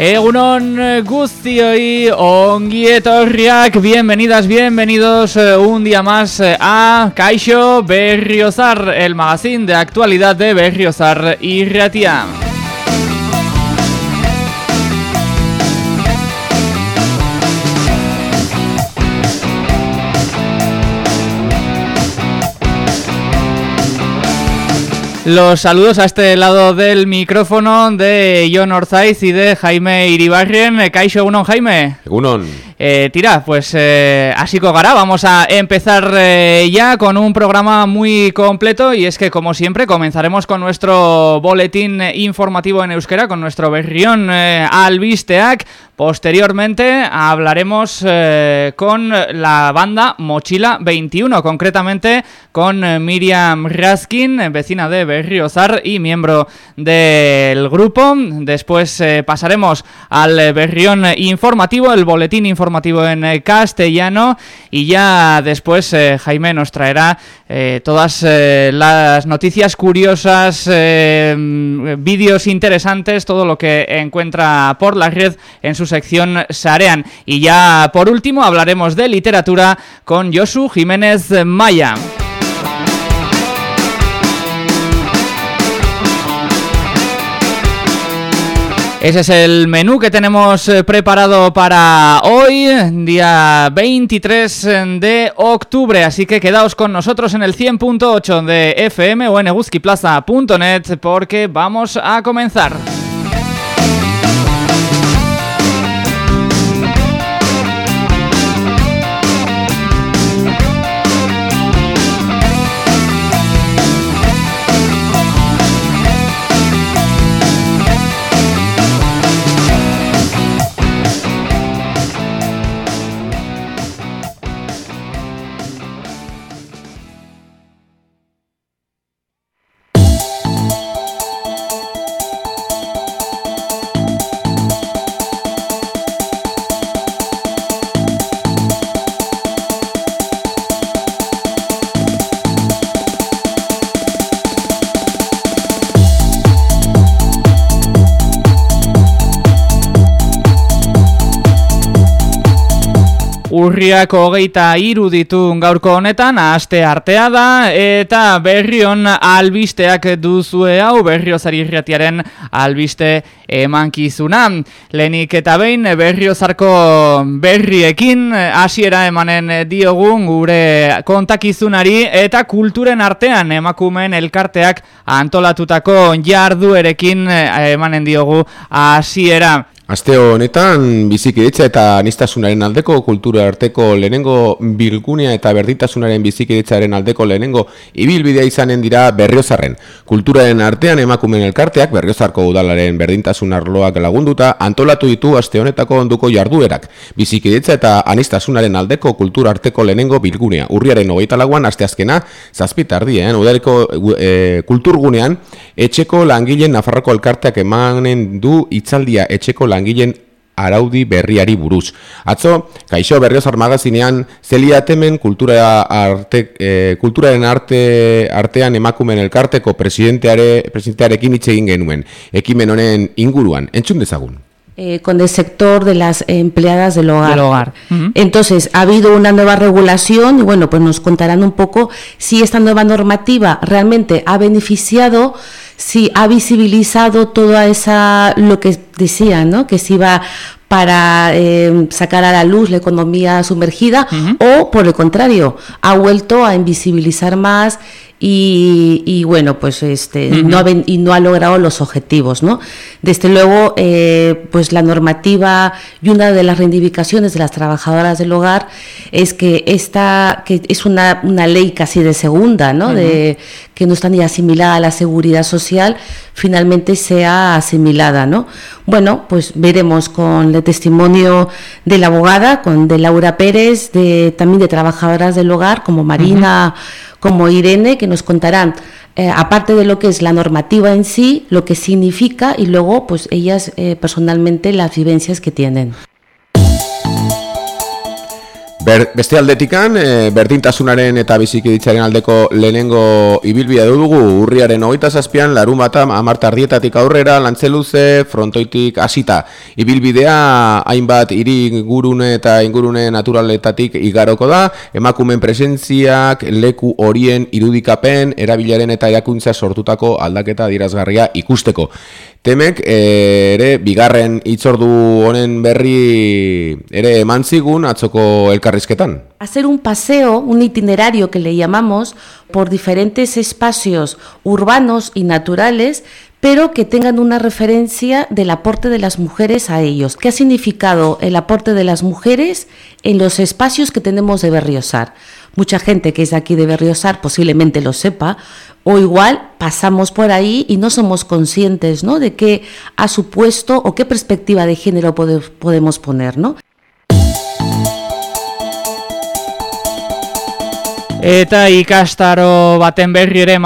Egunon eh, guztioi, ongietorriak, bienvenidas, bienvenidos eh, un día más eh, a Caixo Berriozar, el magazine de actualidad de Berriozar y Ratia. Los saludos a este lado del micrófono de John Orzaiz y de Jaime Iribarren. Caixo, unon, Jaime. Unon. Eh, tira, pues eh, así cogará, vamos a empezar eh, ya con un programa muy completo y es que como siempre comenzaremos con nuestro boletín informativo en euskera, con nuestro berrión eh, albisteac, Posteriormente hablaremos eh, con la banda Mochila 21, concretamente con eh, Miriam Raskin, vecina de Berriozar y miembro del grupo. Después eh, pasaremos al berrión informativo, el boletín informativo en castellano y ya después Jaime nos traerá todas las noticias curiosas, vídeos interesantes, todo lo que encuentra por la red en sus sección Sarean. Y ya por último hablaremos de literatura con Josu Jiménez Maya. Ese es el menú que tenemos eh, preparado para hoy, día 23 de octubre, así que quedaos con nosotros en el 100.8 de FM o en eguzquiplaza.net porque vamos a comenzar. Urriak hogeita iru ditu gaurko honetan, aste artea da, eta berrion albisteak duzue hau, berriozari irratiaren albiste emankizuna. Lenik eta behin berriozarko berriekin hasiera emanen diogun gure kontakizunari eta kulturen artean emakumen elkarteak antolatutako jarduerekin emanen diogu hasiera. Aste honetan bizikidetza eta anistasunaren aldeko kultura arteko lehenengo bilgunea eta berditasunaren bizikidetzaren aldeko lehenengo ibilbidea izanen dira berriozarren. Kulturaren artean emakumen elkarteak berriozarko udalaren berdintasun arloak lagunduta antolatu ditu aste honetako onduko jarduerak. Bizikidetza eta anistasunaren aldeko kultura arteko lehenengo bilgunea. Urriaren hogeita laguan aste azkena zazpita ardien udareko e, kulturgunean etxeko langileen Nafarroko elkarteak emanen du itzaldia etxeko langileen langileen araudi berriari buruz. Atzo, Kaixo Berriozar magazinean, Zelia Temen kultura arte, e, kulturaren arte, artean emakumen elkarteko presidenteare, presidentearekin hitz egin genuen, ekimen honen inguruan, entzun dezagun. Eh, con el sector de las empleadas del hogar. Del hogar. Uh -huh. Entonces, ha habido una nueva regulación y bueno, pues nos contarán un poco si esta nueva normativa realmente ha beneficiado si ha visibilizado toda esa, lo que decía, ¿no? que se iba para eh, sacar a la luz la economía sumergida uh -huh. o por el contrario, ha vuelto a invisibilizar más y, y, bueno, pues este uh -huh. no ha, y no ha logrado los objetivos, ¿no? Desde luego, eh, pues la normativa y una de las reivindicaciones de las trabajadoras del hogar es que esta que es una, una ley casi de segunda, ¿no? Uh -huh. De que no está ni asimilada a la seguridad social, finalmente sea asimilada, ¿no? Bueno, pues veremos con el testimonio de la abogada, con de Laura Pérez, de también de trabajadoras del hogar como Marina. Uh -huh como Irene, que nos contarán, eh, aparte de lo que es la normativa en sí, lo que significa y luego, pues ellas eh, personalmente las vivencias que tienen. Ber, beste aldetikan, e, berdintasunaren eta bizikiditzaren aldeko lehenengo ibilbia dugu urriaren hogeita zazpian, larun bat amartardietatik aurrera, lantzeluze, frontoitik hasita. Ibilbidea hainbat hiri gurune eta ingurune naturaletatik igaroko da, emakumen presentziak, leku horien irudikapen, erabilaren eta erakuntza sortutako aldaketa dirazgarria ikusteko. Temek eh, ere bigarren itzordu honen berri ere eman zigun atzoko elkarrizketan. Hacer un paseo, un itinerario que le llamamos por diferentes espacios urbanos y naturales, pero que tengan una referencia del aporte de las mujeres a ellos. ¿Qué ha significado el aporte de las mujeres en los espacios que tenemos de Berriosar? Mucha gente que es aquí de Berriosar posiblemente lo sepa, o igual pasamos por ahí y no somos conscientes ¿no? de qué ha supuesto o qué perspectiva de género pode, podemos poner. ¿no? Eta ikastaro baten berri ere.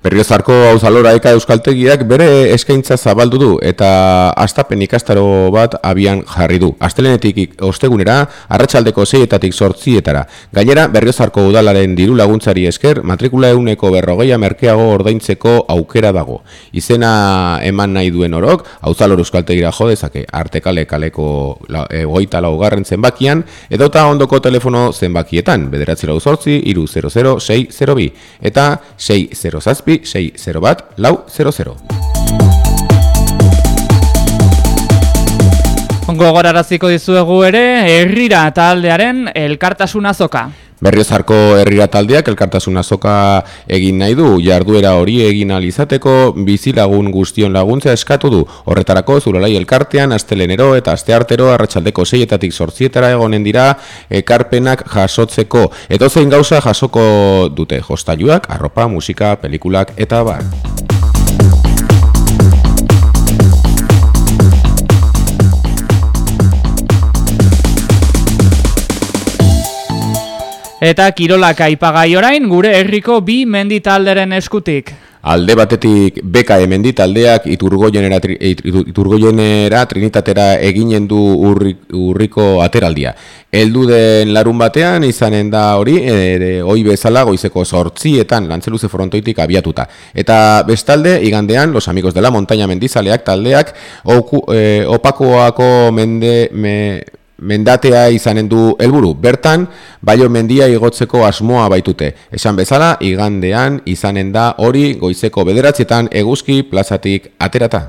Berriozarko hauzalora eka euskaltegiak bere eskaintza zabaldu du eta astapen ikastaro bat abian jarri du. Astelenetik ostegunera, arratsaldeko zeietatik sortzietara. Gainera, Berriozarko udalaren diru laguntzari esker, matrikula euneko berrogeia merkeago ordaintzeko aukera dago. Izena eman nahi duen orok, hauzalor euskaltegira jo dezake, artekale kaleko e, goita laugarren zenbakian, edota ondoko telefono zenbakietan, bederatzi lau sortzi, iru 00602, eta 6 zazpi, zazpi, 6 bat, lau, 0 Ongo goraraziko dizuegu ere, herrira taldearen elkartasuna zoka. Berriozarko herrira taldeak elkartasun azoka egin nahi du, jarduera hori egin alizateko bizilagun guztion laguntza eskatu du. Horretarako zuralai elkartean, astelenero eta asteartero arratsaldeko seietatik sortzietara egonen dira ekarpenak jasotzeko. Edo zein gauza jasoko dute jostailuak, arropa, musika, pelikulak eta bar. Eta kirolak aipagai orain gure herriko bi menditalderen eskutik. Alde batetik beka emendi taldeak iturgoienera, iturgoienera trinitatera eginen du urriko ateraldia. Eldu den larun batean izanen da hori, e, hoi bezala goizeko sortzietan lantzeluze frontoitik abiatuta. Eta bestalde, igandean, los amigos de la montaña mendizaleak taldeak oku, e, opakoako mende... Me, mendatea izanen du helburu. Bertan, baio mendia igotzeko asmoa baitute. Esan bezala, igandean izanen da hori goizeko bederatzietan eguzki plazatik aterata.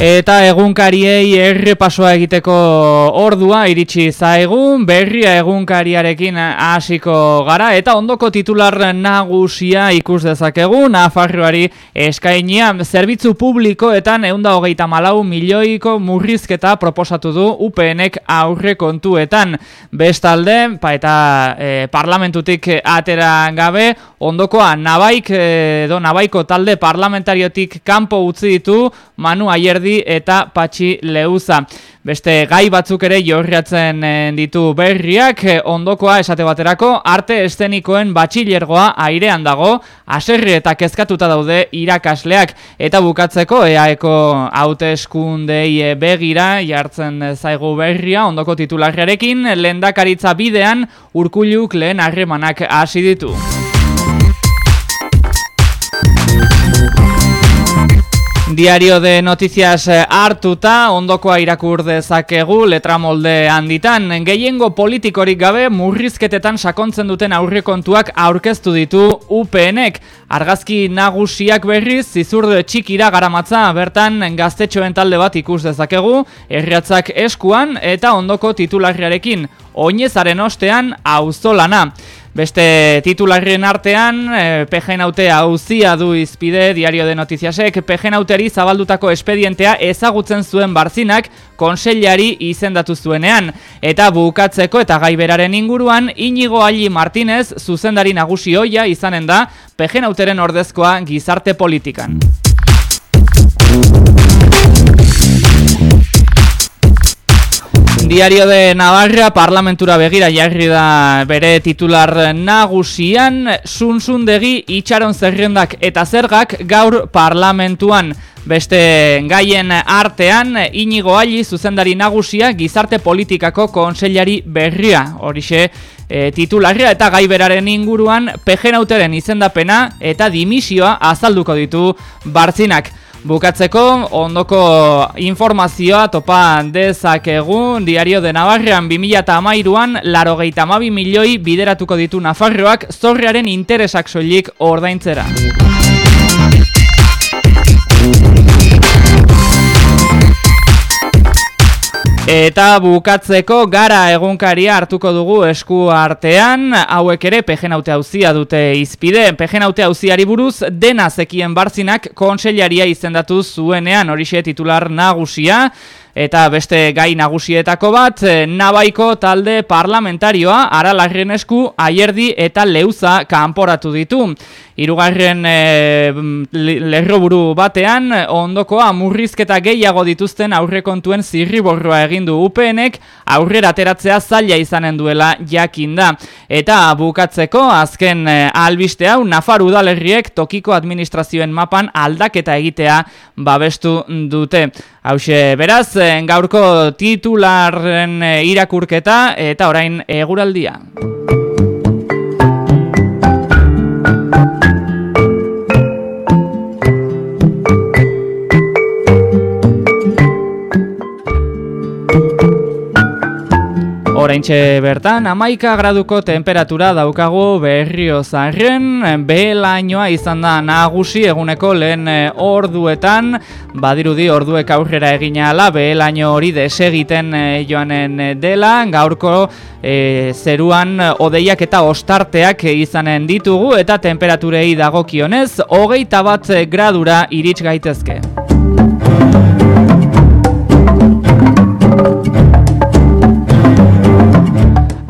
Eta egunkariei errepasoa egiteko ordua iritsi zaigun, berria egunkariarekin hasiko gara, eta ondoko titular nagusia ikus dezakegu, Nafarroari eskainia zerbitzu publikoetan eunda hogeita malau milioiko murrizketa proposatu du UPNek aurre kontuetan. Bestalde, pa eta e, parlamentutik atera gabe, ondokoa nabaik, edo nabaiko talde parlamentariotik kanpo utzi ditu, Manu Aierdi eta Patxi Leuza. Beste gai batzuk ere jorriatzen eh, ditu berriak, eh, ondokoa esate baterako, arte estenikoen batxilergoa airean dago, aserri eta kezkatuta daude irakasleak, eta bukatzeko eaeko haute eskundei eh, begira jartzen zaigu berria, ondoko titularriarekin, lendakaritza bidean urkuluk lehen harremanak hasi ditu. Diario de Noticias eh, hartuta, ondokoa irakur dezakegu letra molde handitan. Gehiengo politikorik gabe murrizketetan sakontzen duten aurrekontuak aurkeztu ditu UPNek. Argazki nagusiak berriz, zizurde txikira garamatza bertan gaztetxoen talde bat ikus dezakegu, erriatzak eskuan eta ondoko titularriarekin. Oinezaren ostean, auzolana. Beste titularrien artean, eh, PGN autea hauzia du izpide diario de notiziasek, PGN auteri zabaldutako espedientea ezagutzen zuen barzinak konseilari izendatu zuenean. Eta bukatzeko eta gaiberaren inguruan, Inigo Ali Martinez zuzendari nagusi hoia izanen da auteren ordezkoa gizarte politikan. Diario de Navarra parlamentura begira jarri da bere titular nagusian. Sunzundegi itxaron zerrendak eta zergak gaur parlamentuan. Beste gaien artean inigo alli zuzendari nagusia gizarte politikako konseilari berria. Horixe e, titularria eta gaiberaren inguruan pejenauteren izendapena eta dimisioa azalduko ditu bartzinak Bukatzeko, ondoko informazioa topa dezakegu Diario de Navarrean 2008an laro gehi milioi bideratuko ditu Nafarroak zorrearen interesak soilik ordaintzera. Eta bukatzeko gara egunkaria hartuko dugu esku artean, hauek ere pejenaute hauzia dute izpide. Pejenaute hauziari buruz dena zekien barzinak konsellaria izendatu zuenean, horixe titular nagusia. Eta beste gai nagusietako bat, eh, nabaiko talde parlamentarioa, aralarren esku, aierdi eta leuza kanporatu ditu. Irugarren e, lerroburu batean, ondokoa murrizketa gehiago dituzten aurrekontuen zirriborroa egindu UPNek, aurrera ateratzea zaila izanen duela jakin da. Eta bukatzeko, azken e, albiste hau, Nafar udalerriek tokiko administrazioen mapan aldaketa egitea babestu dute. Hauxe, beraz, gaurko titularren irakurketa eta orain eguraldia. Oraintxe bertan, amaika graduko temperatura daukagu berrio zarren, behelainoa izan da nagusi eguneko lehen eh, orduetan, badirudi orduek aurrera egina ala, behelaino hori desegiten eh, joanen dela, gaurko e, zeruan odeiak eta ostarteak izanen ditugu, eta temperaturei dagokionez, hogeita bat gradura irits gaitezke.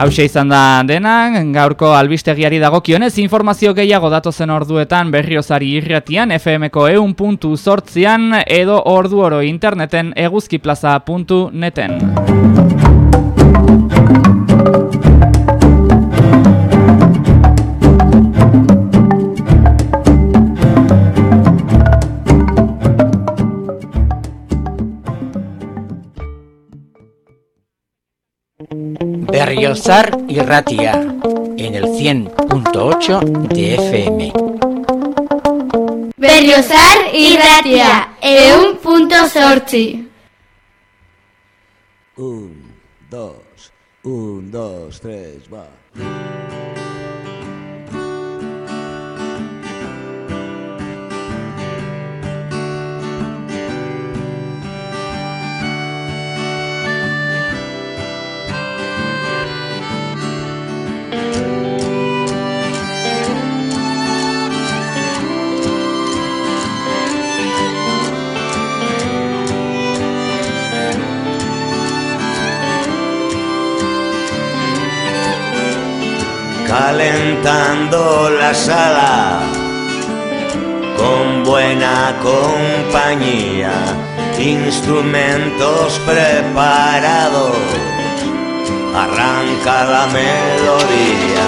Hauxe izan da dena, gaurko albistegiari dagokionez informazio gehiago datozen orduetan berriozari irratian FMko eun puntu sortzian edo ordu oro interneten eguzkiplaza.neten. Berriozar y Ratia en el 100.8 de FM. Berriozar y Ratia en un punto sorti. Un, dos, un, dos, tres, va. Calentando la sala con buena compañía, instrumentos preparados, arranca la melodía.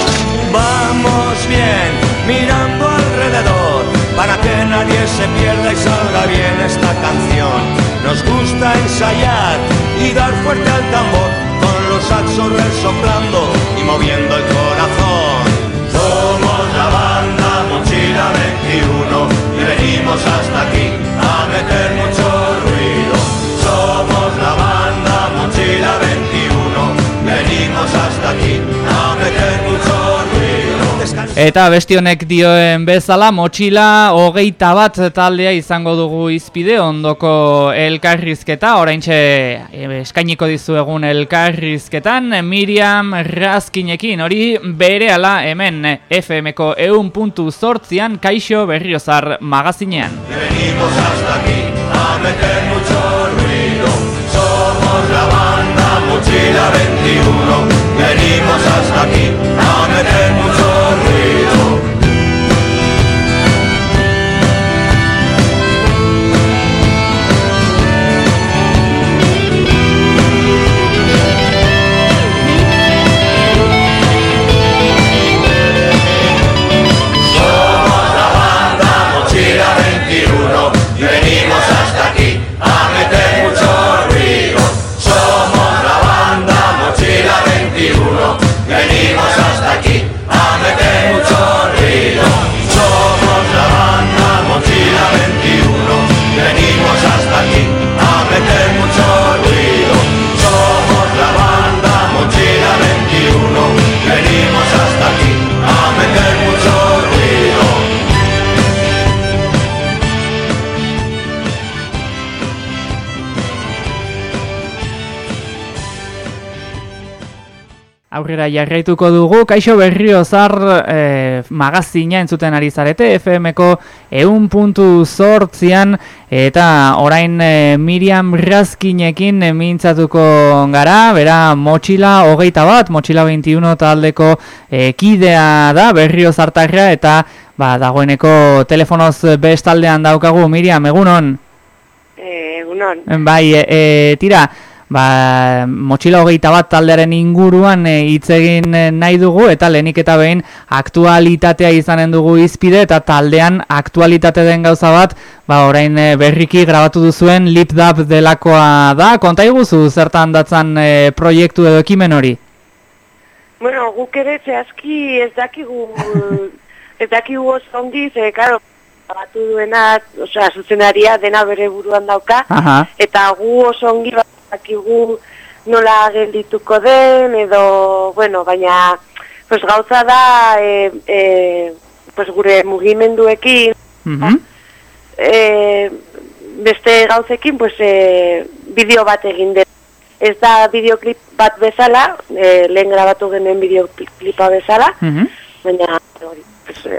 Vamos bien, mirando alrededor, para que nadie se pierda y salga bien esta canción. Nos gusta ensayar y dar fuerte al tambor los saxos soplando y moviendo el corazón. Somos la banda Mochila 21 y venimos hasta aquí a meter mucho ruido. Somos la banda Mochila 21, venimos hasta aquí a meter mucho Eta besti honek dioen bezala motxila hogeita bat taldea izango dugu izpide ondoko elkarrizketa. Oraintxe eh, eskainiko dizu egun elkarrizketan Miriam Razkinekin. Hori bere ala hemen FMko eun puntu zortzian kaixo berriozar magazinean. Venimos hasta aquí a meter mucho ruido. Somos la banda mochila 21 Venimos hasta aquí a meter mucho Aurrera jarraituko dugu, kaixo berriozar e, magazina entzuten ari zarete, FM-ko eun puntu zortzian, eta orain e, Miriam Razkinekin e, mintzatuko gara, bera motxila hogeita bat, motxila 21 taldeko e, kidea da, berriozartarra, eta ba, dagoeneko telefonoz bestaldean daukagu, Miriam, egunon? E, egunon. Bai, e, tira, ba, motxila hogeita bat taldearen inguruan e, hitz egin e, nahi dugu eta lehenik eta behin aktualitatea izanen dugu izpide eta taldean aktualitate den gauza bat ba, orain e, berriki grabatu duzuen LipDub delakoa da konta iguzu zertan datzan e, proiektu edo ekimen hori? Bueno, guk ere zehazki ez dakigu ez dakigu oso ongi, ze, karo, batu duena, osea, zuzenaria dena bere buruan dauka, Aha. eta gu oso ongi bakigu nola geldituko den, edo, bueno, baina, pues gauza da, e, e, pues gure mugimenduekin, Mhm. e, beste gauzekin, pues e, bideo bat egin den. Ez da bideoklip bat bezala, e, lehen grabatu genuen bideoklipa bezala, Mhm. baina, hori,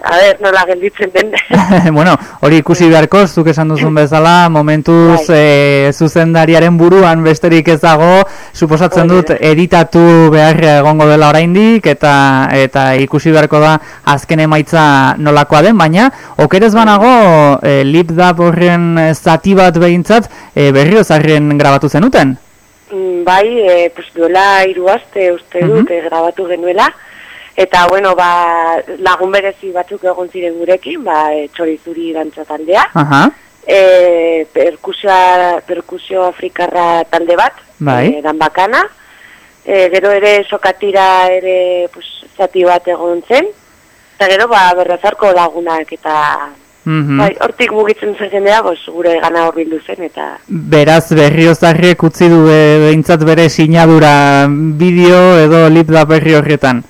a ver, nola gelditzen den. bueno, hori ikusi beharko, zuk esan duzun bezala, momentuz e, zuzendariaren buruan besterik ez dago, suposatzen dut editatu beharra egongo dela oraindik eta eta ikusi beharko da azken emaitza nolakoa den, baina okerez banago e, lipdap horren zati bat behintzat e, berriozarren grabatu zenuten? Mm, bai, e, pues, duela hiru aste uste dut e, grabatu genuela, eta bueno, ba, lagun berezi batzuk egon ziren gurekin, ba, txorizuri dantza taldea, Aha, e, perkusioa, perkusio afrikarra talde bat, Bai. e, dan bakana, e, gero ere sokatira ere pues, zati bat egon zen, eta gero ba, berrazarko lagunak eta mhm. bai, hortik mugitzen zen jendea, pues, gure gana hor bildu zen, eta Beraz, berriozarrek utzi du e, behintzat bere sinadura bideo edo lipdap berri horretan.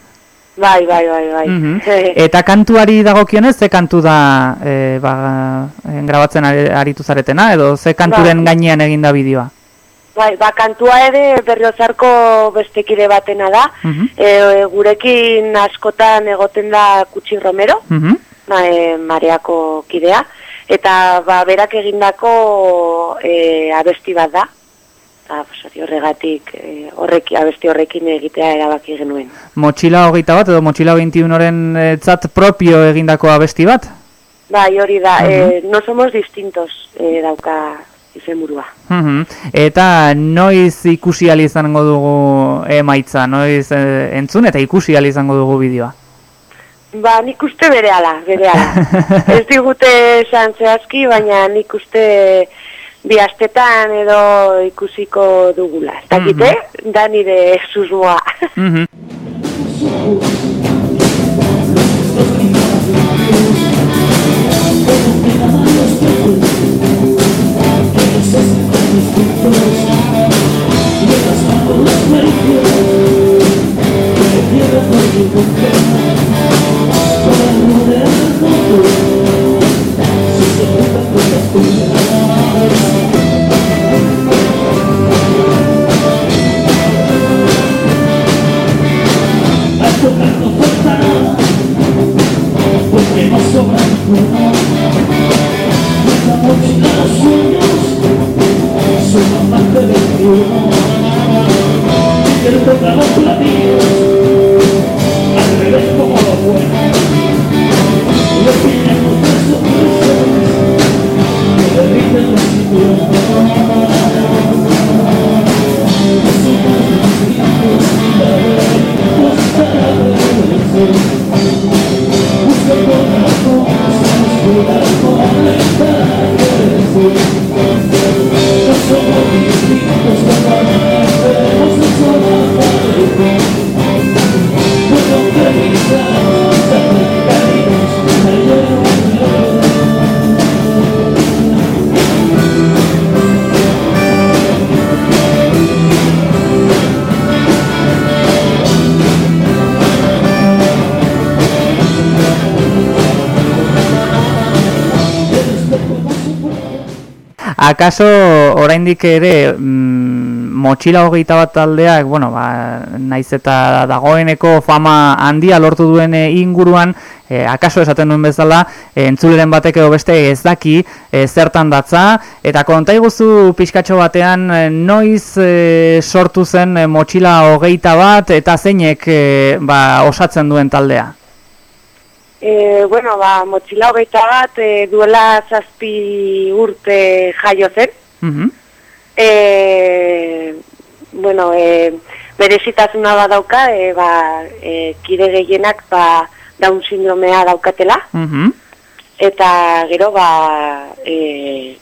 Bai, bai, bai, bai. Mhm. Eta kantuari dagokionez, ze kantu da e, ba, grabatzen ari- aritu zaretena, edo ze kanturen Ba. gainean eginda bideoa? Bai, ba, kantua ere berriozarko bestekide batena da. Mhm. E, gurekin askotan egoten da Kutsi Romero, Mhm. ma, e, mareako kidea, eta ba, berak egindako e, abesti bat da. Eta hori horregatik e, horreki, abesti horrekin egitea erabaki genuen. Motxila hogeita bat edo motxila 21-oren e, tzat propio egindako abesti bat? Bai, hori da, e, no somos distintos e, dauka izenburua. Mhm. Eta noiz ikusi izango dugu emaitza, noiz e, entzun eta ikusi izango dugu bideoa? Ba, nik uste bere ala. Ez digute esan zehazki, baina nik uste bi astetan edo ikusiko dugula. Ez dakite, mm -hmm. Eh? da nire susmoa. Mhm. Gracias. Akaso oraindik ere mm, motxila hogeita bat taldeak, bueno, ba, naiz eta dagoeneko fama handia lortu duen eh, inguruan, e, akaso esaten duen bezala, entzuleren batek edo beste ez daki e, zertan datza, eta konta iguzu pixkatxo batean noiz e, sortu zen motxila hogeita bat, eta zeinek e, ba, osatzen duen taldea? E, bueno, ba, motxila hogeita bat e, duela zazpi urte jaio zen. Mhm. E, bueno, e, berezitasuna badauka, e, ba, e, kide gehienak ba, daun sindromea daukatela. Mhm. Eta gero, ba, e,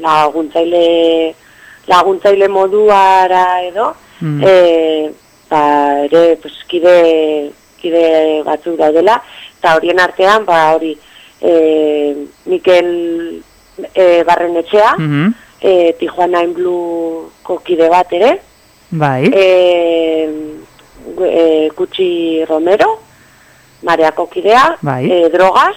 laguntzaile, laguntzaile moduara edo, Mhm. e, ba, ere, pues, kide, kide batzuk daudela, eta horien artean, ba, hori, e, Mikel e, Barrenetxea, Mhm. e, Tijuana in Blueko kide bat ere, Bai. e, e, Kutsi Romero, Mareako kidea, Bai. e, Drogas,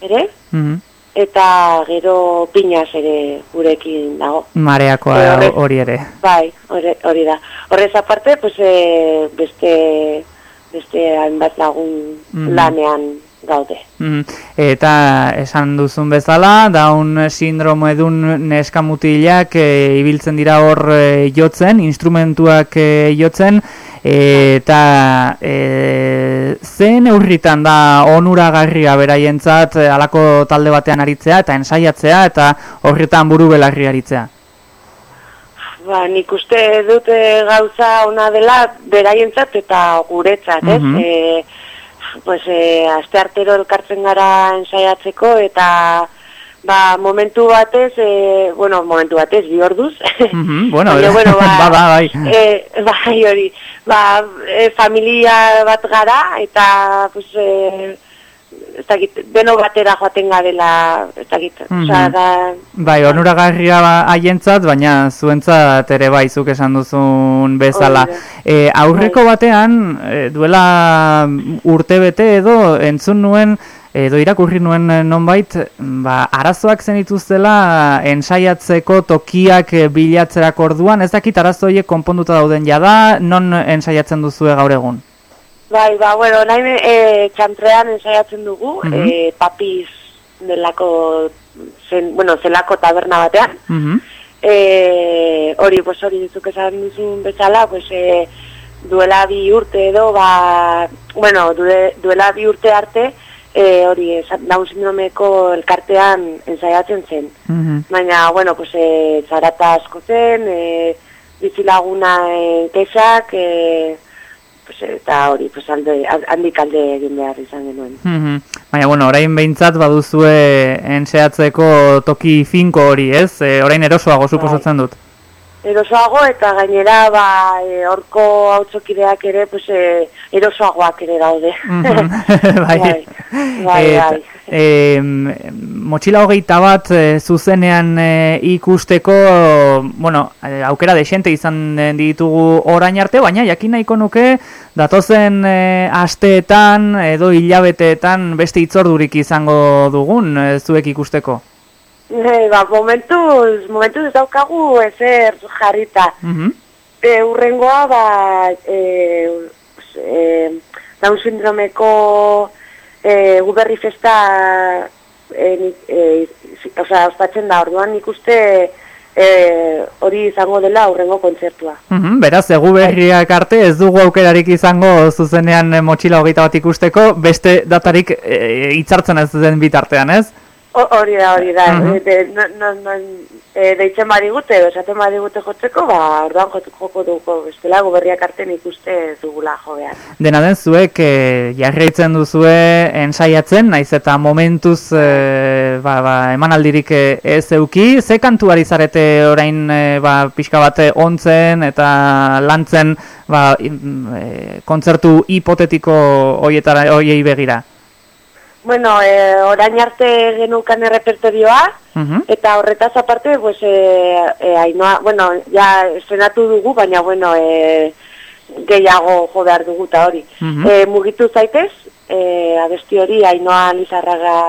ere, Mhm. eta gero Piñas ere gurekin dago. Mareakoa E, hori ere. Bai, hori da. Horrez aparte, pues, e, beste, beste hainbat lagun Mhm. lanean gaude. Mhm. Eta esan duzun bezala, daun sindromo edun neskamutilak e, ibiltzen dira hor e, jotzen, instrumentuak e, jotzen, eta e, ze neurritan da onuragarria beraientzat halako talde batean aritzea eta ensaiatzea eta horretan buru belarri aritzea. Ba, nik uste dute gauza ona dela beraientzat eta guretzat, ez? Mhm. E, pues, e, aste artero elkartzen gara ensaiatzeko eta ba, momentu batez, e, bueno, momentu batez, bi orduz. Mhm, bueno, Baina, bueno, ba, ba, ba, bai. E, bai, hori, ba, e, familia bat gara eta, pues, e, ez dakit, beno batera joaten garela, ez dakit, Mhm. osea, da, Bai, onuragarria ba- haientzat, baina zuentzat ere bai, zuk esan duzun bezala. E, aurreko batean, e, duela urte bete edo, entzun nuen, edo irakurri nuen eh, nonbait, ba, arazoak zenituztela ensaiatzeko tokiak bilatzerako orduan, ez dakit arazo horiek konponduta dauden jada, non ensaiatzen duzue gaur egun? Bai, ba, bueno, nahi e, txantrean ensaiatzen dugu, Mhm. e, papiz delako, zen, bueno, zelako taberna batean. Mhm. E, hori, pues hori dizuk esan duzun bezala, pues e, duela bi urte edo, ba, bueno, due, duela bi urte arte, e, hori, Down sindromeko elkartean ensaiatzen zen. Mhm. Baina, bueno, pues, e, zarata asko zen, e, bizilaguna e, kexak, e, pues, eta hori, pues, alde, handik alde egin behar izan genuen. Mhm. Baina, bueno, orain behintzat baduzue enseatzeko toki finko hori, ez? E, orain erosoago suposatzen dut. Erosoago eta gainera, ba, e, horko hautzokideak ere, pues, e, erosoagoak ere daude. Mhm. bai. bai, bai, Eta, bai. Em, motxila hogeita bat e, zuzenean e, ikusteko, bueno, e, aukera desente izan e, ditugu orain arte, baina jakin nahiko nuke datozen e, asteetan edo hilabeteetan beste itzordurik izango dugun e, zuek ikusteko. E, ba, momentuz, momentuz daukagu ezer jarrita. Mhm. E, urrengoa, ba, e, e, Down sindromeko e, guberri festa e, e, osea, ospatzen da, orduan nik uste e, hori izango dela urrengo kontzertua. Mhm, beraz, egu berriak arte ez dugu aukerarik izango zuzenean motxila hogeita bat ikusteko, beste datarik e, hitzartzen ez den bitartean, ez? Hori da, hori da. Mhm. E, de, no, no, no, e, deitzen bari gute, edo esaten bari gute jotzeko, ba, orduan joko, dugu, bestela guberriak arte nik uste ez dugula jo behar. Dena den zuek e, jarraitzen duzue ensaiatzen, naiz eta momentuz e, ba, ba, emanaldirik e, ez euki. Ze kantuari zarete orain e, ba, pixka bate ontzen eta lantzen ba, e, kontzertu hipotetiko hoietara hoiei begira? Bueno, e, orain arte genukan errepertorioa, Mhm. eta horretaz aparte, pues, e, e, Ainoa, bueno, ja estrenatu dugu, baina, bueno, e, gehiago jo behar dugu eta hori. E, mugitu zaitez, e, abesti hori Ainoa Lizarraga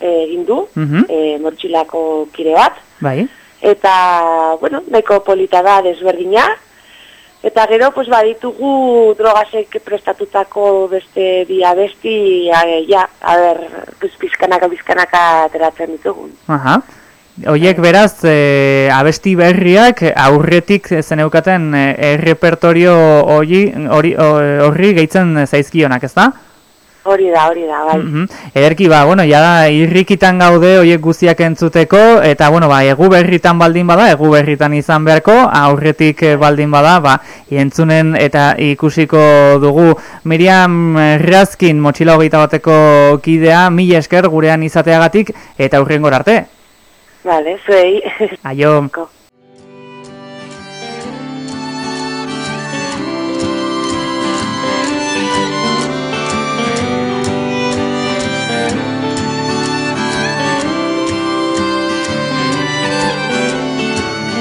egin du, e, mortxilako kide bat, Bai. eta, bueno, nahiko polita da desberdina, eta gero, pues, baditugu drogasek prestatutako beste bi abesti, ja, a ber, pues, bizkanaka, bizkanaka ateratzen ditugun. Aha. Oiek beraz, e, abesti berriak aurretik zeneukaten e, errepertorio hori, hori, horri gehitzen zaizkionak, ez da? Hori da, hori da, bai. Mm Ederki, ba, bueno, ja da, irrikitan gaude oiek guztiak entzuteko, eta, bueno, ba, egu berritan baldin bada, egu berritan izan beharko, aurretik eh, baldin bada, ba, entzunen eta ikusiko dugu Miriam Razkin motxila hogeita bateko kidea, mila esker gurean izateagatik, eta aurren arte. Vale, zuei. Aio.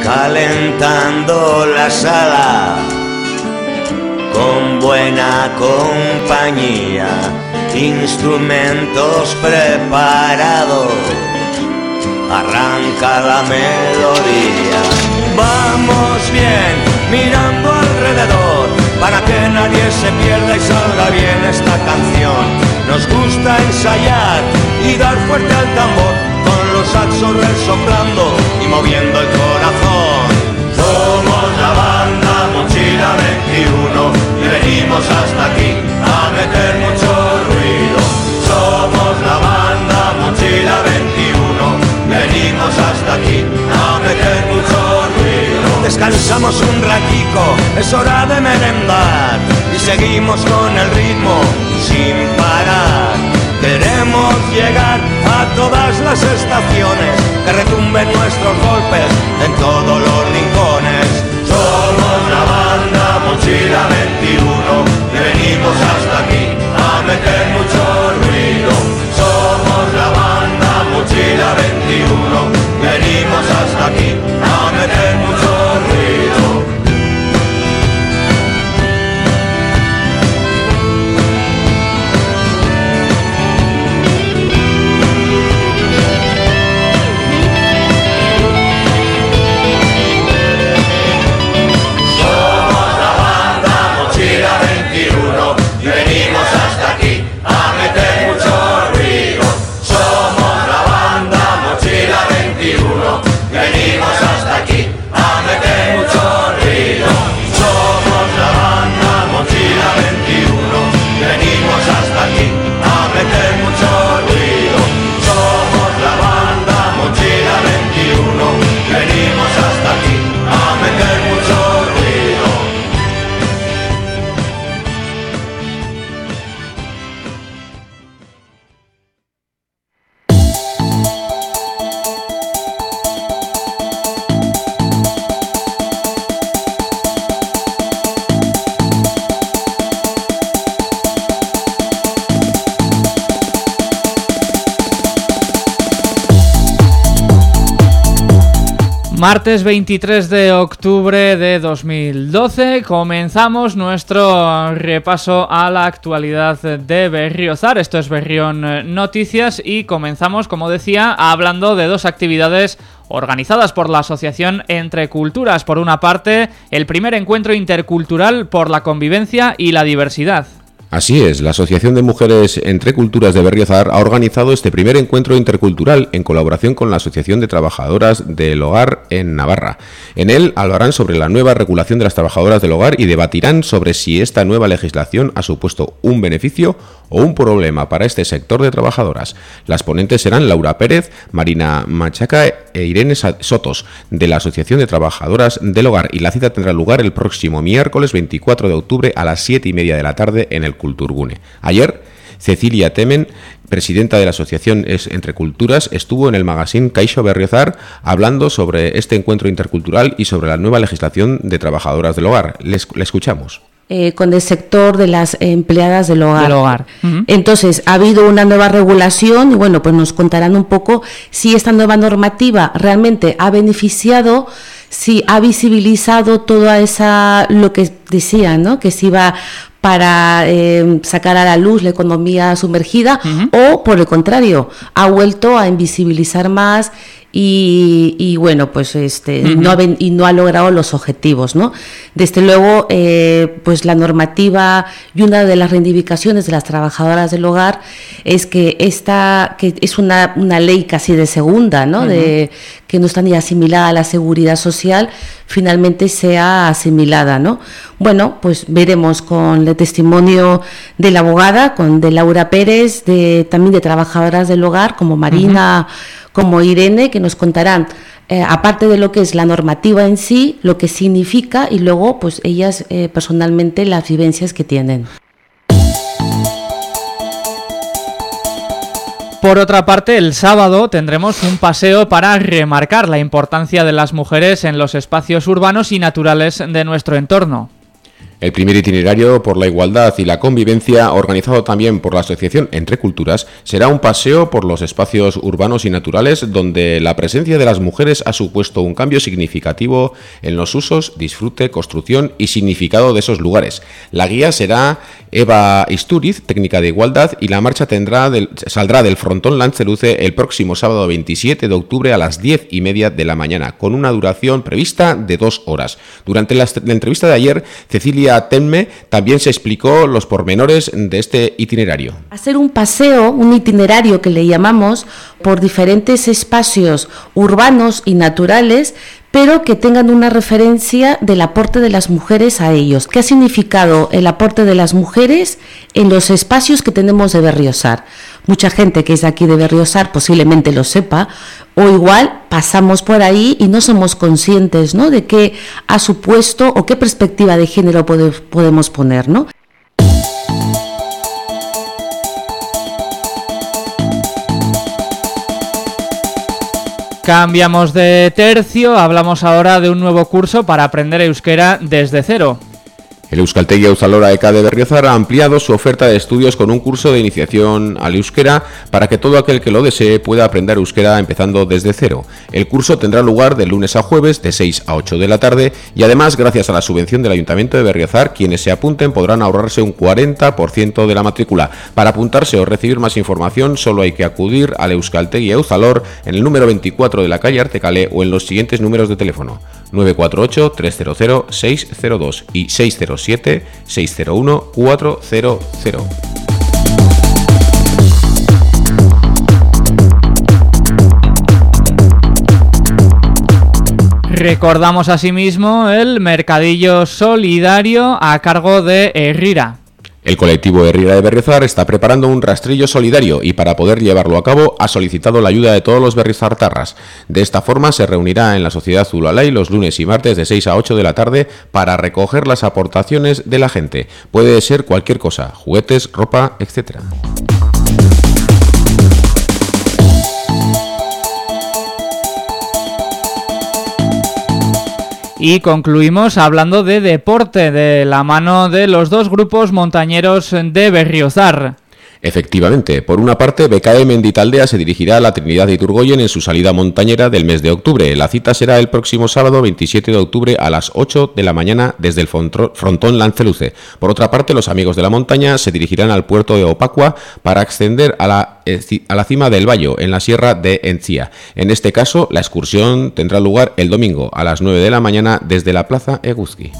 Calentando la sala con buena compañía, instrumentos preparados, arranca la melodía. Vamos bien, mirando alrededor, para que nadie se pierda y salga bien esta canción. Nos gusta ensayar y dar fuerte al tambor Martes 23 de octubre de 2012 comenzamos nuestro repaso a la actualidad de Berriozar. Esto es Berrión Noticias y comenzamos, como decía, hablando de dos actividades organizadas por la Asociación Entre Culturas. Por una parte, el primer encuentro intercultural por la convivencia y la diversidad. Así es, la Asociación de Mujeres Entre Culturas de Berriozar ha organizado este primer encuentro intercultural en colaboración con la Asociación de Trabajadoras del Hogar en Navarra. En él hablarán sobre la nueva regulación de las trabajadoras del hogar y debatirán sobre si esta nueva legislación ha supuesto un beneficio o un problema para este sector de trabajadoras. Las ponentes serán Laura Pérez, Marina Machaca e Irene Sotos, de la Asociación de Trabajadoras del Hogar, y la cita tendrá lugar el próximo miércoles 24 de octubre a las 7 y media de la tarde en el Culturgune. Ayer, Cecilia Temen, presidenta de la Asociación Entre Culturas, estuvo en el magazine Caixo Berriozar hablando sobre este encuentro intercultural y sobre la nueva legislación de trabajadoras del hogar. Le, escuchamos. Eh, con el sector de las empleadas del hogar. Del hogar. Entonces, ha habido una nueva regulación y bueno, pues nos contarán un poco si esta nueva normativa realmente ha beneficiado, si ha visibilizado toda esa, lo que decía, ¿no? Que se iba para eh, sacar a la luz la economía sumergida o por el contrario, ha vuelto a invisibilizar más y, bueno, pues este, no ha, y no ha logrado los objetivos, ¿no? Desde luego, eh, pues la normativa y una de las reivindicaciones de las trabajadoras del hogar es que esta, que es una, una ley casi de segunda, ¿no? De que no está ni asimilada a la seguridad social, finalmente sea asimilada, ¿no? Bueno, pues veremos con el testimonio de la abogada, con de Laura Pérez, de también de trabajadoras del hogar como Marina como Irene, que nos contarán, eh, aparte de lo que es la normativa en sí, lo que significa y luego, pues ellas eh, personalmente las vivencias que tienen. Por otra parte, el sábado tendremos un paseo para remarcar la importancia de las mujeres en los espacios urbanos y naturales de nuestro entorno. El primer itinerario por la igualdad y la convivencia, organizado también por la Asociación Entre Culturas, será un paseo por los espacios urbanos y naturales donde la presencia de las mujeres ha supuesto un cambio significativo en los usos, disfrute, construcción y significado de esos lugares. La guía será Eva Isturiz, técnica de igualdad, y la marcha saldrá del frontón Lanceluce el próximo sábado 27 de octubre a las 10 y media de la mañana, con una duración prevista de dos horas. Durante la entrevista de ayer, Cecilia Tenme también se explicó los pormenores de este itinerario. Hacer un paseo, un itinerario que le llamamos, por diferentes espacios urbanos y naturales, pero que tengan una referencia del aporte de las mujeres a ellos. ¿Qué ha significado el aporte de las mujeres en los espacios que tenemos de Berriosar? Mucha gente que es de aquí de Berriosar posiblemente lo sepa, o igual pasamos por ahí y no somos conscientes ¿no? de qué ha supuesto o qué perspectiva de género podemos poner. ¿no? Cambiamos de tercio, hablamos ahora de un nuevo curso para aprender euskera desde cero. El Euskaltegui Uzalora ECA de Berriozar ha ampliado su oferta de estudios con un curso de iniciación al euskera para que todo aquel que lo desee pueda aprender euskera empezando desde cero. El curso tendrá lugar de lunes a jueves de 6 a 8 de la tarde y además gracias a la subvención del Ayuntamiento de Berriozar quienes se apunten podrán ahorrarse un 40% de la matrícula. Para apuntarse o recibir más información solo hay que acudir al Euskaltegui Euzalor en el número 24 de la calle Artecale o en los siguientes números de teléfono 948-300-602 y 607-601-400. Recordamos asimismo el Mercadillo Solidario a cargo de Herrera. El colectivo Herrera de Berrizar está preparando un rastrillo solidario y para poder llevarlo a cabo ha solicitado la ayuda de todos los berrizartarras. De esta forma se reunirá en la Sociedad Zulalay los lunes y martes de 6 a 8 de la tarde para recoger las aportaciones de la gente. Puede ser cualquier cosa, juguetes, ropa, etcétera. Y concluimos hablando de deporte, de la mano de los dos grupos montañeros de Berriozar. Efectivamente, por una parte, BKM Menditaldea se dirigirá a la Trinidad de Iturgoyen en su salida montañera del mes de octubre. La cita será el próximo sábado 27 de octubre a las 8 de la mañana desde el frontón Lanceluce. Por otra parte, los amigos de la montaña se dirigirán al puerto de Opacua para ascender a la, eh, cima del Valle, en la sierra de Encía. En este caso, la excursión tendrá lugar el domingo a las 9 de la mañana desde la plaza Eguzki.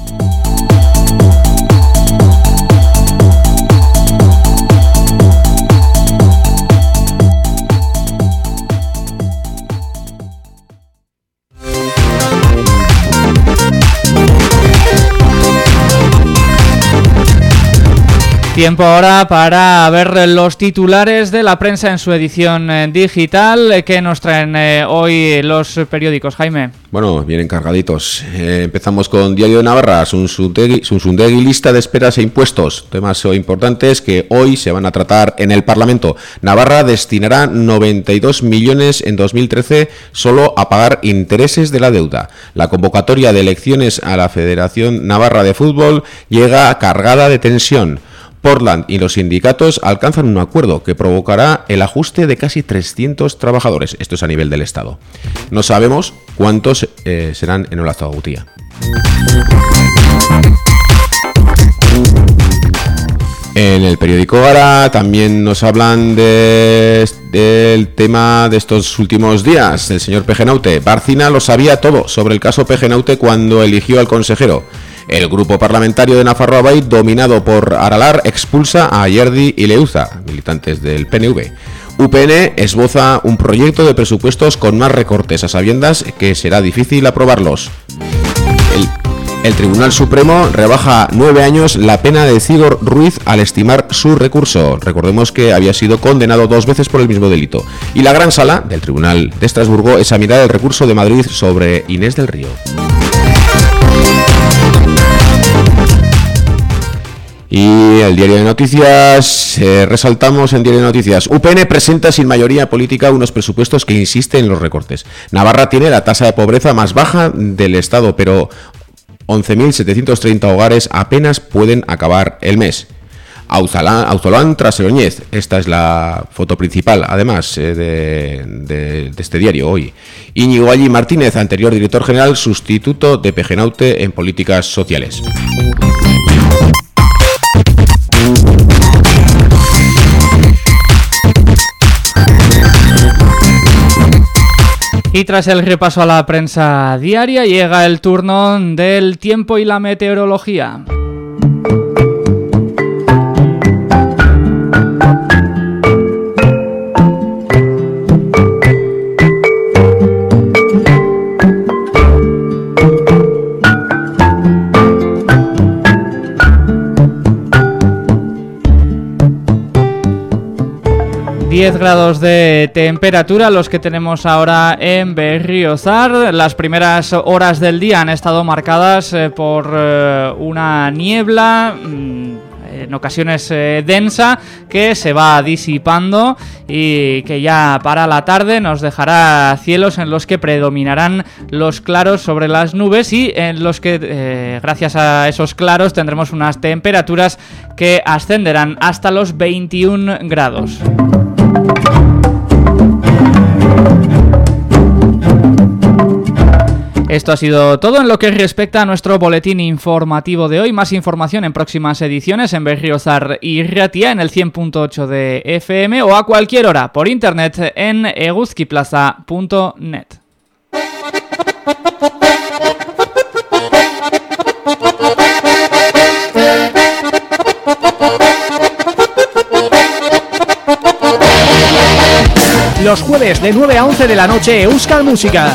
Tiempo ahora para ver los titulares de la prensa en su edición eh, digital eh, que nos traen eh, hoy los periódicos. Jaime. Bueno, bien encargaditos. empezamos con Diario de Navarra, Sunsundegui lista de esperas e impuestos. Temas importantes que hoy se van a tratar en el Parlamento. Navarra destinará 92 millones en 2013 solo a pagar intereses de la deuda. La convocatoria de elecciones a la Federación Navarra de Fútbol llega cargada de tensión. Portland y los sindicatos alcanzan un acuerdo que provocará el ajuste de casi 300 trabajadores. Esto es a nivel del Estado. No sabemos cuántos eh, serán en el En el periódico Gara también nos hablan de, del tema de estos últimos días. El señor Pejenaute. Barcina lo sabía todo sobre el caso Pejenaute cuando eligió al consejero. El grupo parlamentario de Nafarroa dominado por Aralar, expulsa a Yerdi y Leuza, militantes del PNV. UPN esboza un proyecto de presupuestos con más recortes a sabiendas que será difícil aprobarlos. El, el Tribunal Supremo rebaja nueve años la pena de Cigor Ruiz al estimar su recurso. Recordemos que había sido condenado dos veces por el mismo delito. Y la Gran Sala del Tribunal de Estrasburgo examinará el recurso de Madrid sobre Inés del Río. Y el diario de noticias, eh, resaltamos en diario de noticias, UPN presenta sin mayoría política unos presupuestos que insisten en los recortes. Navarra tiene la tasa de pobreza más baja del Estado, pero 11.730 hogares apenas pueden acabar el mes. Auzalán, Auzolán tras Eloñez, esta es la foto principal, además, eh, de este diario hoy. Íñigo Allí Martínez, anterior director general, sustituto de Pejenaute en políticas sociales. Y tras el repaso a la prensa diaria, llega el turno del tiempo y la meteorología. ...10 grados de temperatura los que tenemos ahora en Berriozar. Las primeras horas del día han estado marcadas eh, por eh, una niebla... mm, en ocasiones eh, densa que se va disipando y que ya para la tarde nos dejará cielos en los que predominarán los claros sobre las nubes y en los que gracias a esos claros tendremos unas temperaturas que ascenderán hasta los 21 grados. Esto ha sido todo en lo que respecta a nuestro boletín informativo de hoy. Más información en próximas ediciones en Berriozar y Ratia en el 100.8 de FM o a cualquier hora por internet en eguzkiplaza.net. Los jueves de 9 a 11 de la noche Euskal Música.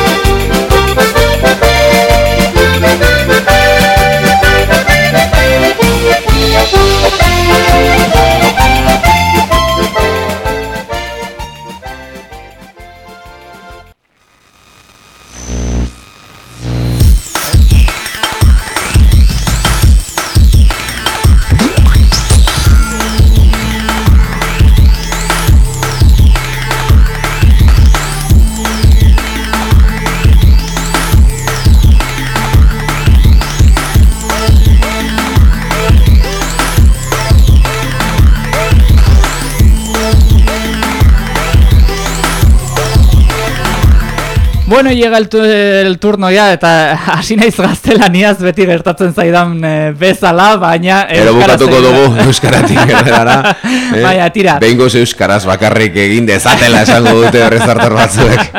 Bueno, llega el, tu- el turno ya, eta hasi naiz gaztelaniaz beti gertatzen zaidan eh, bezala, baina... Ero euskaraz bukatuko dugu euskaratik erregara. Baina, tira. Behingoz euskaraz bakarrik egin dezatela esango dute horrezartar batzuek.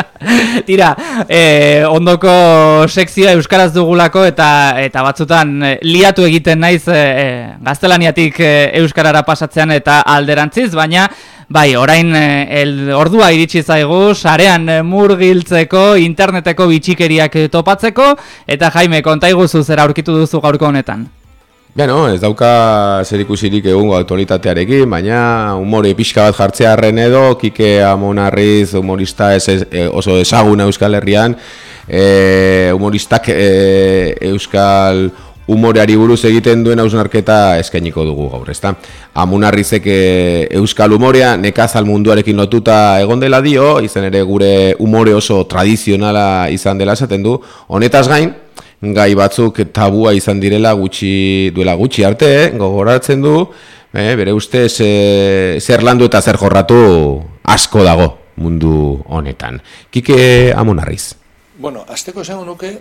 Tira, eh, ondoko sekzioa euskaraz dugulako eta eta batzutan eh, liatu egiten naiz eh, gaztelaniatik eh, euskarara pasatzean eta alderantziz, baina bai, orain eh, el ordua iritsi zaigu sarean eh, murgiltzeko, interneteko bitxikeriak eh, topatzeko eta Jaime konta iguzu zera aurkitu duzu gaurko honetan. Bueno, ez dauka zer ikusirik egungo aktualitatearekin, baina umore pixka bat jartzearren edo, Kike Amonarriz humorista ez, ez, oso ezaguna Euskal Herrian, e, humoristak e, Euskal umoreari buruz egiten duen hausnarketa eskainiko dugu gaur, ezta? Amunarrizek eh, euskal umorea nekazal munduarekin lotuta egon dela dio, izan ere gure umore oso tradizionala izan dela esaten du. Honetaz gain, gai batzuk tabua izan direla gutxi duela gutxi arte, gogoratzen du, eh, bere ustez e, zer landu eta zer jorratu asko dago mundu honetan. Kike amunarriz. Bueno, azteko esango nuke,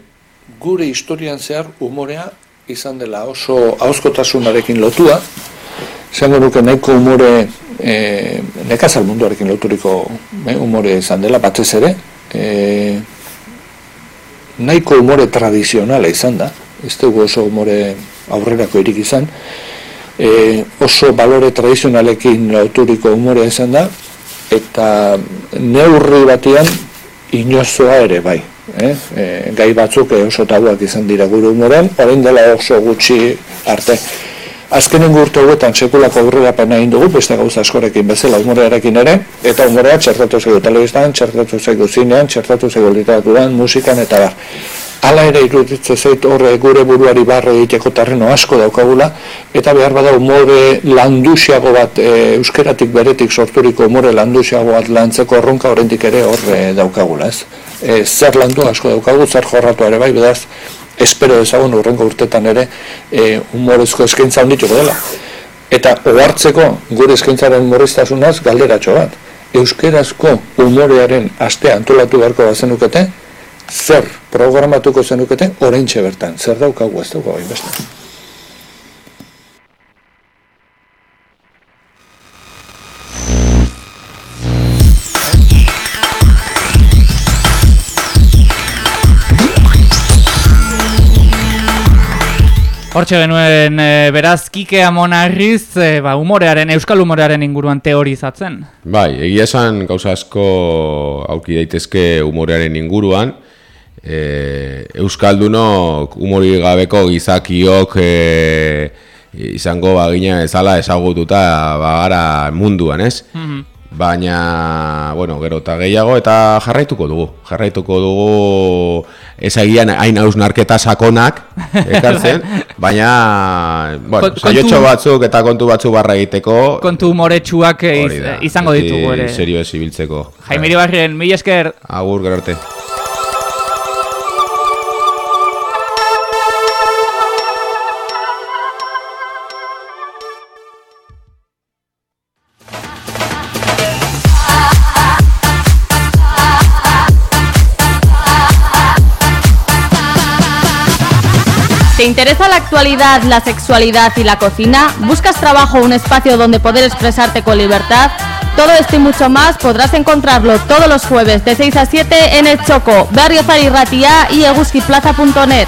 gure historian zehar umorea izan dela oso hauskotasunarekin lotua, esango nuke nahiko umore, e, nekazal munduarekin loturiko e, umore izan dela, batez ere, e, nahiko umore tradizionala izan da, ez dugu oso umore aurrerako irik izan, e, oso balore tradizionalekin loturiko umorea izan da, eta neurri batean inozoa ere bai. Eh? E, gai batzuk oso tabuak izan dira gure humoren, orain dela oso gutxi arte. Azkenen gurtu hauetan sekulako aurrerapen egin dugu, beste gauza askorekin bezala humorearekin ere, eta humorea txertatu zego telebistan, txertatu zego zinean, txertatu zego literaturan, musikan eta bar. Hala ere iruditzen zait horre gure buruari barre egiteko terreno asko daukagula, eta behar bada umore landusiago bat, e, euskeratik beretik sorturiko umore landusiago bat lantzeko erronka horrendik ere horre daukagula, ez? E, zer landu asko daukagu, zer jorratu ere bai, bedaz, espero ezagun urrengo urtetan ere e, humorezko eskaintza ondituko dela. Eta ohartzeko gure eskaintzaren morriztasunaz galderatxo bat. Euskerazko humorearen astea antolatu beharko bazenukete, zer programatuko zenukete oraintxe bertan, zer daukagu ez daukagu hainbeste. Hortxe genuen e, beraz Kike Amonarriz e, ba, humorearen, euskal humorearen inguruan teorizatzen. Bai, egia esan gauza asko auki daitezke humorearen inguruan, e, Euskaldunok umori gabeko gizakiok e, izango bagina ezala ezagututa bagara munduan, ez? Mm Baina, bueno, gero eta gehiago eta jarraituko dugu. Jarraituko dugu ezagian hain hausnarketa sakonak ekartzen, baina, bueno, saiotxo batzuk eta kontu batzuk barra egiteko. Kontu moretsuak izango ditugu ere. Serio ez ibiltzeko. Jaimiri barrien, mila esker. Agur, gero arte. ¿Te interesa la actualidad, la sexualidad y la cocina? ¿Buscas trabajo un espacio donde poder expresarte con libertad? Todo esto y mucho más podrás encontrarlo todos los jueves de 6 a 7 en El Choco, Barrio Zarirratia y eguskiplaza.net.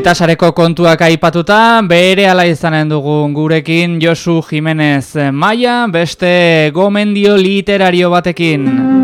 Eta sareko kontuak aipatuta, bere ala izanen dugun gurekin Josu Jimenez Maia, beste gomendio literario batekin.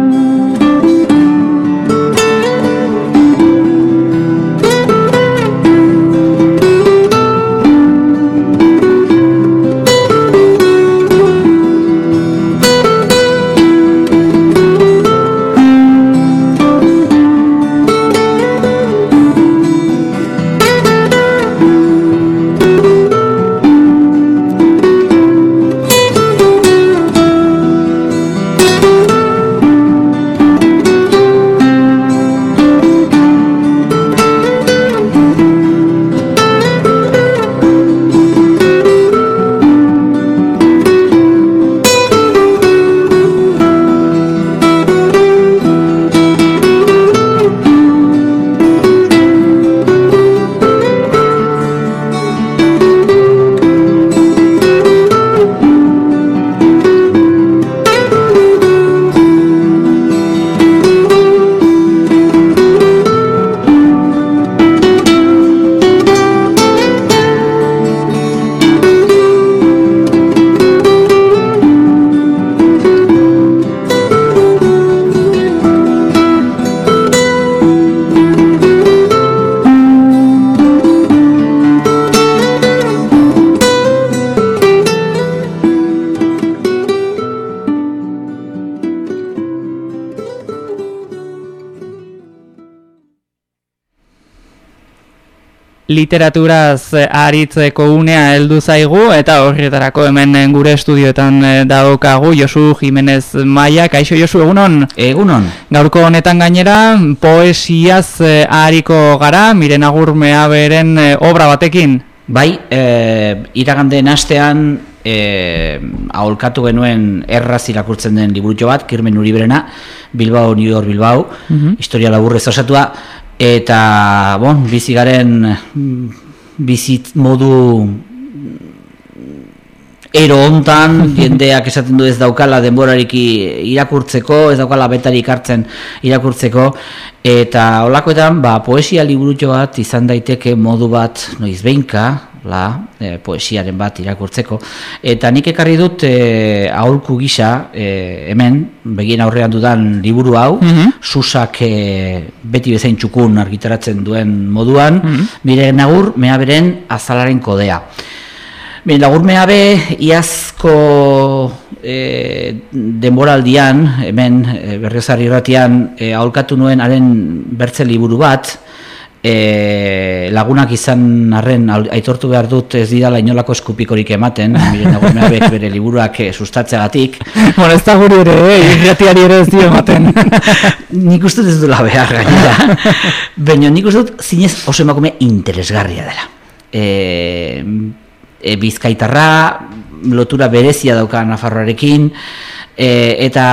Literaturaz eh, aritzeko unea heldu zaigu eta horretarako hemen eh, gure estudioetan eh, daukagu Josu Jimenez Maia, kaixo Josu egunon? Egunon. Gaurko honetan gainera poesiaz ariko gara, miren agurmea beren obra batekin. Bai, e, iraganden astean e, aholkatu genuen erraz irakurtzen den liburutxo bat, Kirmen Uriberena, Bilbao, New York, Bilbao, Mhm. historia laburrez osatua, eta, bon, bizi garen mm, bizit modu ero hontan jendeak esaten du ez daukala denborarik irakurtzeko, ez daukala betarik hartzen irakurtzeko. Eta holakoetan ba, poesia liburutxo bat izan daiteke modu bat noiz behinka la, e, poesiaren bat irakurtzeko eta nik ekarri dut e, aholku gisa e, hemen begien aurrean dudan liburu hau Mhm. susak e, beti bezain txukun argitaratzen duen moduan Mhm. Miren agur, mea beren azalaren kodea. Bien, lagur mea be, iazko e, denboraldian, hemen e, berriozar irratian, e, aholkatu nuen haren bertze liburu bat, e, lagunak izan arren aitortu behar dut ez didala inolako eskupikorik ematen, miren lagur mea bek bere liburuak e, sustatzeagatik. bueno, ez da guri ere, eh? irratiari ere ez dio ematen. nik uste ez duela behar gainera. Baina nik uste dut zinez oso emakume interesgarria dela. E, e, bizkaitarra, lotura berezia dauka Nafarroarekin, e, eta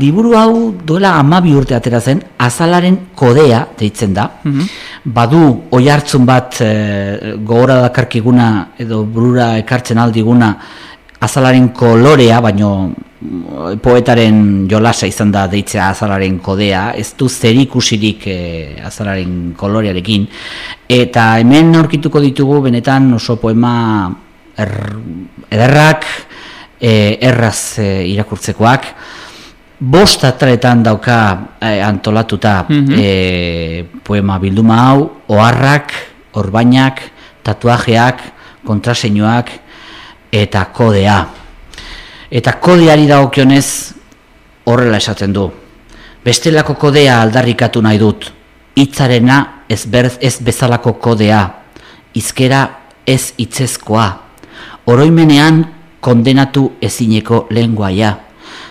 liburu hau duela amabi urte atera zen, azalaren kodea deitzen da, Mhm. Badu oi hartzun bat e, gogora dakarkiguna edo burura ekartzen aldiguna azalaren kolorea, baino mm, poetaren jolasa izan da deitzea azalaren kodea, ez du zerikusirik e, azalaren kolorearekin, eta hemen aurkituko ditugu benetan oso poema er, ederrak, e, erraz e, irakurtzekoak, bost ataletan dauka e, antolatuta Mhm. e, poema bilduma hau, oharrak, orbainak, tatuajeak, kontraseinoak eta kodea. Eta kodeari dagokionez horrela esaten du. Bestelako kodea aldarrikatu nahi dut. Hitzarena ez, berz, ez bezalako kodea. Izkera ez hitzezkoa. Oroimenean kondenatu ezineko lenguaia.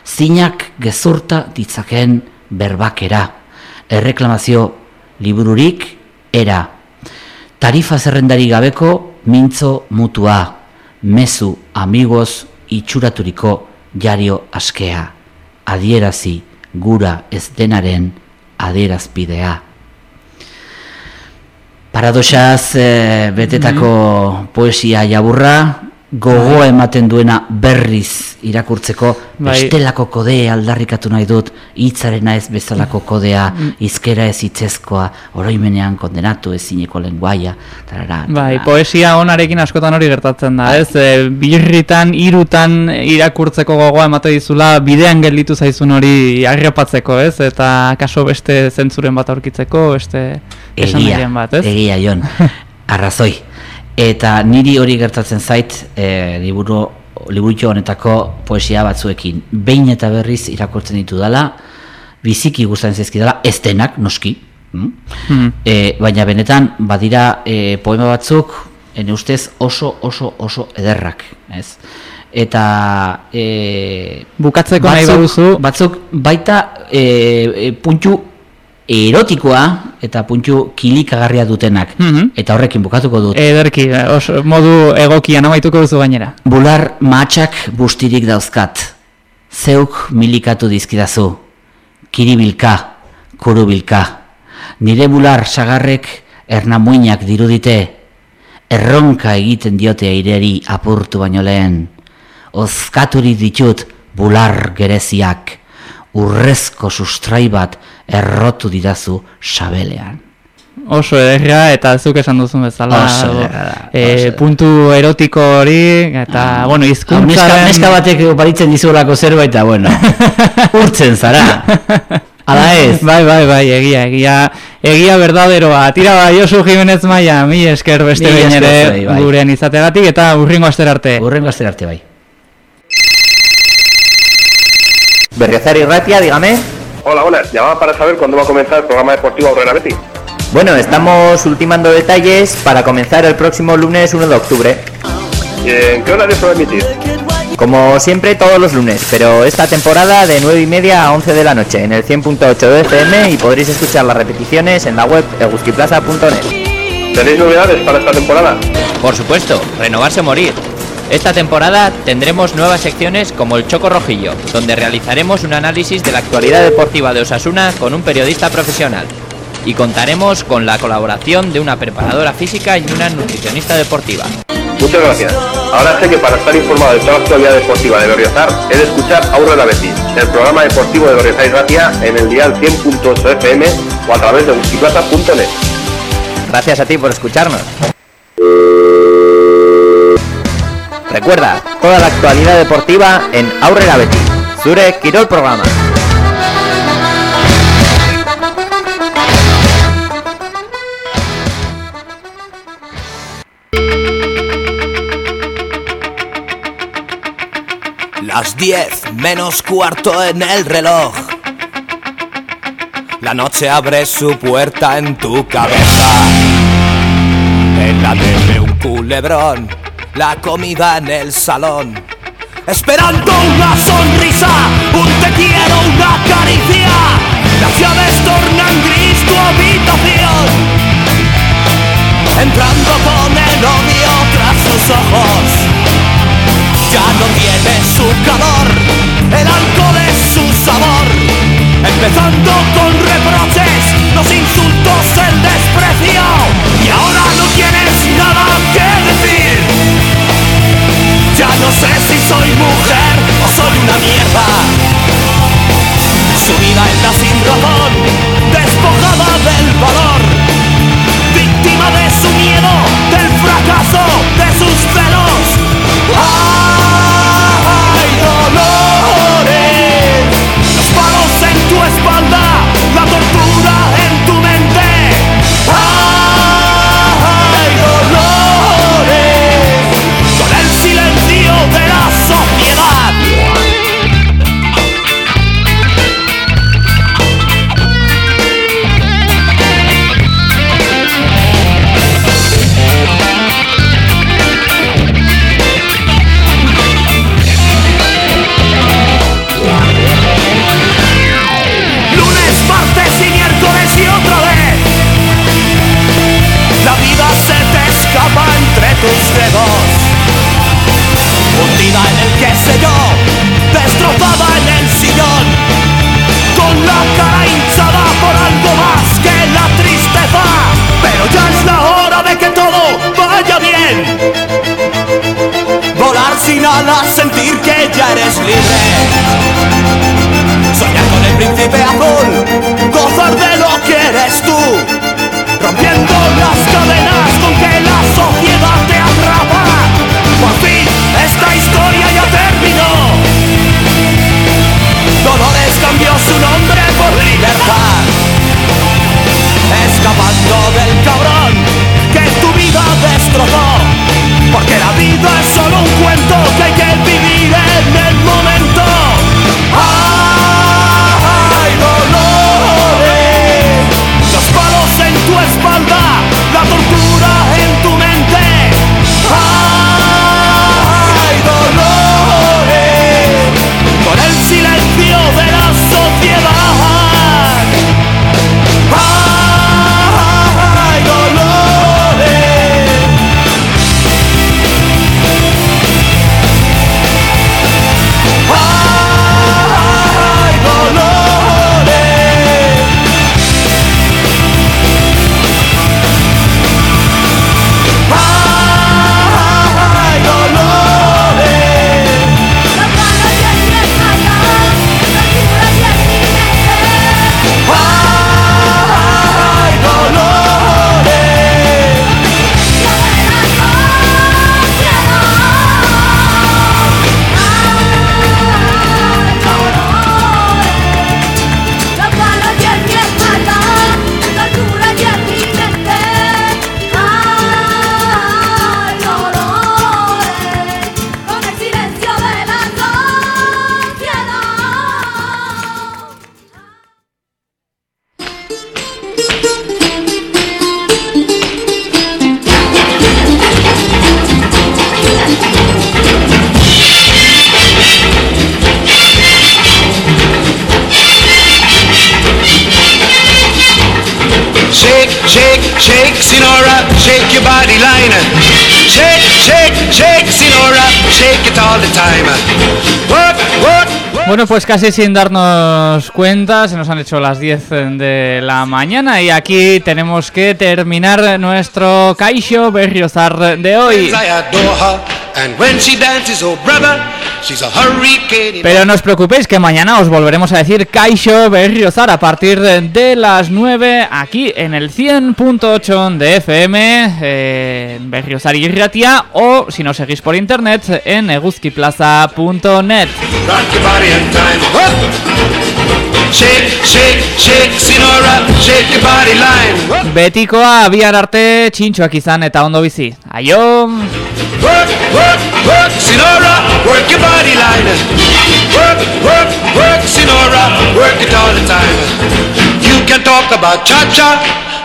Zinak gezurta ditzaken berbakera. Erreklamazio libururik era. Tarifa zerrendari gabeko mintzo mutua. Mezu amigos itxuraturiko jario askea. Adierazi gura ez denaren adierazpidea. Paradoxaz eh, betetako poesia jaburra, gogoa ematen duena berriz irakurtzeko, Bai. bestelako kodea aldarrikatu nahi dut, hitzarena ez bezalako kodea, izkera ez hitzezkoa, oroimenean kondenatu ezineko lenguaia, tarara, Bai, poesia onarekin askotan hori gertatzen da, ez? E, birritan, irutan irakurtzeko gogoa emate dizula, bidean gelditu zaizun hori arrepatzeko, ez? Eta kaso beste zentzuren bat aurkitzeko, beste egia, bat, ez? egia jon, arrazoi. Eta niri hori gertatzen zait, e, liburu, liburutxo honetako poesia batzuekin. Behin eta berriz irakurtzen ditu dela, biziki gustatzen zaizkidala, ez denak, noski. mm? Hmm. E, baina benetan, badira e, poema batzuk, ene ustez oso, oso, oso ederrak, ez? Eta e, Bukatzeko nahi baduzu, batzuk baita e, e, puntu erotikoa eta puntu kilikagarria dutenak. Mhm. Eta horrekin bukatuko dut. ederki, oso, modu egokian amaituko duzu gainera. Bular matxak bustirik dauzkat. Zeuk milikatu dizkidazu. Kiribilka, kurubilka. Nire bular sagarrek ernamuinak dirudite. Erronka egiten diote aireri apurtu baino lehen. Ozkaturik ditut bular gereziak. Urrezko sustrai bat errotu didazu sabelean. Oso ederra eta zuk esan duzun bezala. Oso ederra da, e, ederra. puntu erotiko hori, eta, bueno, Hau, Neska, izkuntzaren... neska batek oparitzen dizuelako zerbait eta bueno, urtzen zara. Ala ez. Bai, bai, bai, egia, egia, egia berdaderoa. Tira bai, Josu Jimenez Maia, mi esker beste Mila behin esker ere zuei, bai. gurean izateagatik eta urringo aster arte. Urrengo aster arte bai. Berriozar y Ratia, dígame. Hola, buenas. Llamaba para saber cuándo va a comenzar el programa deportivo Aurrera Betty. Bueno, estamos ultimando detalles para comenzar el próximo lunes 1 de octubre. ¿En qué horario se va a emitir? Como siempre, todos los lunes, pero esta temporada de 9 y media a 11 de la noche en el 100.8 de FM y podréis escuchar las repeticiones en la web eguskiplaza.net. ¿Tenéis novedades para esta temporada? Por supuesto, renovarse o morir. Esta temporada tendremos nuevas secciones como el Choco Rojillo, donde realizaremos un análisis de la actualidad deportiva de Osasuna con un periodista profesional. Y contaremos con la colaboración de una preparadora física y una nutricionista deportiva. Muchas gracias. Ahora sé que para estar informado de toda la actualidad deportiva de Berriozar he de escuchar Aurre la Betis, el programa deportivo de Berriozar y Ratia en el dial 100.8 FM o a través de multiplaza.net. Gracias a ti por escucharnos. Recuerda, toda la actualidad deportiva en Aurrera Betis. Zure Quirol Programa. Las 10 menos cuarto en el reloj. La noche abre su puerta en tu cabeza. En la tele un culebrón, la comida en el salón. Esperando una sonrisa, un te quiero, una caricia. Las llaves tornan gris tu habitación. Entrando con el odio tras sus ojos ya no tiene su calor, el alcohol es su sabor, empezando con reproches, los insultos, el desprecio, y ahora no tienes nada no sé si soy mujer o soy una mierda. Sumida en la sin razón, despojada del valor, víctima de su miedo, del fracaso, de sus celos. ¡Ay, Bueno, pues casi sin darnos cuenta, se nos han hecho las 10 de la mañana y aquí tenemos que terminar nuestro Kaisho Berriozar de hoy. Pero no os preocupéis que mañana os volveremos a decir Kaisho Berriozar a partir de las 9 aquí en el 100.8 de FM eh, Berriozar y Ratia o si nos seguís por internet en eguzkiplaza.net. Shake, shake, shake, Sinora, shake your body line. Betikoa bihar arte txintxoak izan eta ondo bizi. Aio! Work, work, work, Sinora, work your body line. Work, work, work, Sinora, work it all the time. You can talk about cha-cha,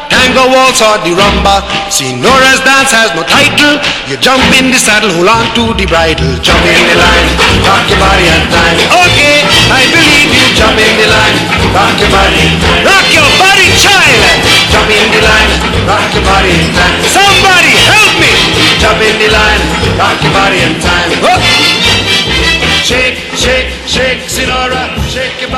tango waltz or the rumba. Sinora's dance has no title. You jump in the saddle, hold on to the bridle, jump in the line, rock your body and time. Okay, I believe you, jump in the line, rock your body, rock your body, child. Jump in the line, rock your body and time. Somebody help me, jump in the line, rock your body and time. Whoop. Oh. Shake, shake, shake, Sinora, shake your body